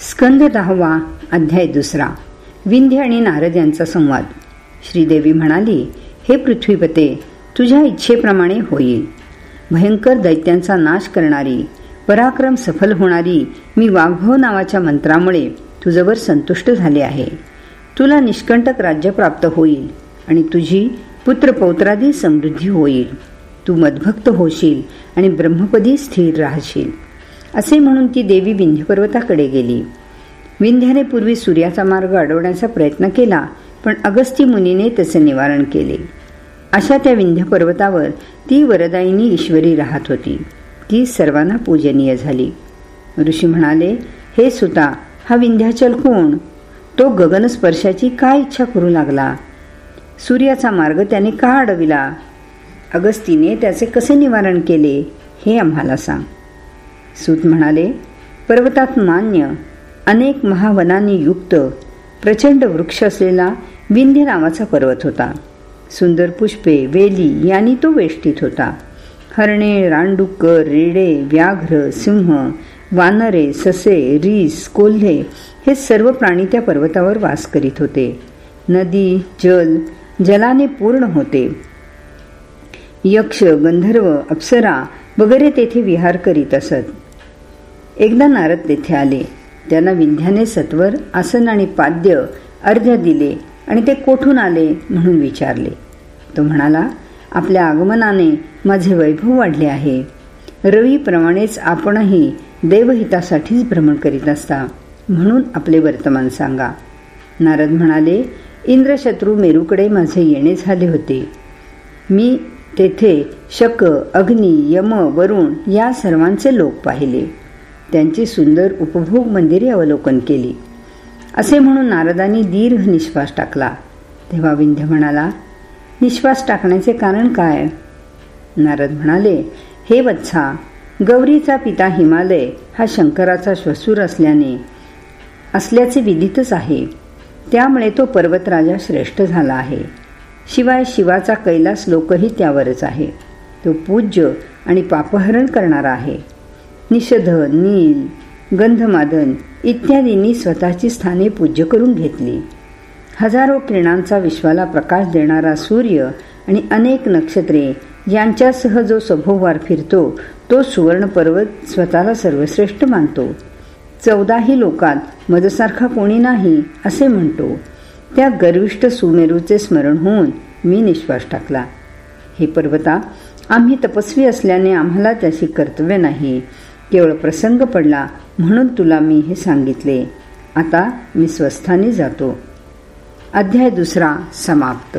स्कंद दहावा अध्याय दुसरा. विंध्य आणि नारद यांचा संवाद. श्रीदेवी म्हणाली हे पृथ्वीपते तुझ्या इच्छेप्रमाणे होईल. भयंकर दैत्यांचा नाश करणारी पराक्रम सफल होणारी मी वाघभव नावाच्या मंत्रामुळे तुझवर संतुष्ट झाले आहे. तुला निष्कंटक राज्य प्राप्त होईल आणि तुझी पुत्रपौत्रादी समृद्धी होईल. तू मदभक्त होशील आणि ब्रह्मपदी स्थिर राहशील. असे म्हणून ती देवी विंध्य पर्वताकडे गेली. विंध्याने पूर्वी सूर्याचा मार्ग अडवण्याचा प्रयत्न केला पण अगस्ती मुनीने त्याचे निवारण केले. अशा त्या विंध्य पर्वतावर ती वरदायिनी ईश्वरी राहत होती. ती सर्वांना पूजनीय झाली. ऋषी म्हणाले हे सुता हा विंध्याचल कोण? तो गगनस्पर्शाची काय इच्छा करू लागला? सूर्याचा मार्ग त्याने का अडविला? अगस्तीने त्याचे कसे निवारण केले हे आम्हाला सांग. सूत म्हणाले पर्वतात मान्य अनेक महावनांनी युक्त प्रचंड वृक्ष असलेला विंध्य नावाचा पर्वत होता. सुंदर पुष्पे वेली यांनी तो वेष्टीत होता. हरणे रानडुक्कर रेडे व्याघ्र सिंह वानरे ससे रीस कोल्हे हे सर्व प्राणी त्या पर्वतावर वास करीत होते. नदी जल जलाने पूर्ण होते. यक्ष गंधर्व अप्सरा वगैरे तेथे विहार करीत असत. एकदा नारद तेथे आले. त्यांना विंध्याने सत्वर आसन आणि पाद्य अर्ध्य दिले आणि ते कोठून आले म्हणून विचारले. तो म्हणाला आपल्या आगमनाने माझे वैभव वाढले आहे. रवीप्रमाणेच आपणही देवहितासाठीच भ्रमण करीत असता म्हणून आपले वर्तमान सांगा. नारद म्हणाले इंद्रशत्रू मेरूकडे माझे येणे झाले होते. मी तेथे शक अग्नी यम वरुण या सर्वांचे लोक पाहिले. त्यांची सुंदर उपभोग मंदिरे अवलोकन केली. असे म्हणून नारदांनी दीर्घ निश्वास टाकला. तेव्हा विंध्य म्हणाला निश्वास टाकण्याचे कारण काय? नारद म्हणाले हे वत्सा गौरीचा पिता हिमालय हा शंकराचा श्वसूर असल्याने असल्याचे विदितच आहे. त्यामुळे तो पर्वतराजा श्रेष्ठ झाला आहे. शिवाय शिवाचा कैलास लोकही त्यावरच आहे. तो पूज्य आणि पापहरण करणारा आहे. निषध नील गंधमादन इत्यादींनी स्वतःची स्थाने पूज्य करून घेतली. हजारो किरणांचा विश्वाला प्रकाश देणारा सूर्य आणि अनेक नक्षत्रे यांच्यासह जो सभोवार फिरतो तो सुवर्ण पर्वत स्वतःला सर्वश्रेष्ठ मानतो. चौदाही लोकात मजसारखा कोणी नाही असे म्हणतो. त्या गर्विष्ट सुमेरूचे स्मरण होऊन मी निश्वास टाकला. हे पर्वता आम्ही तपस्वी असल्याने आम्हाला त्याची कर्तव्य नाही. केवळ प्रसंग पडला म्हणून तुला मी हे सांगितले. आता मी स्वस्थानी जातो. अध्याय दुसरा समाप्त.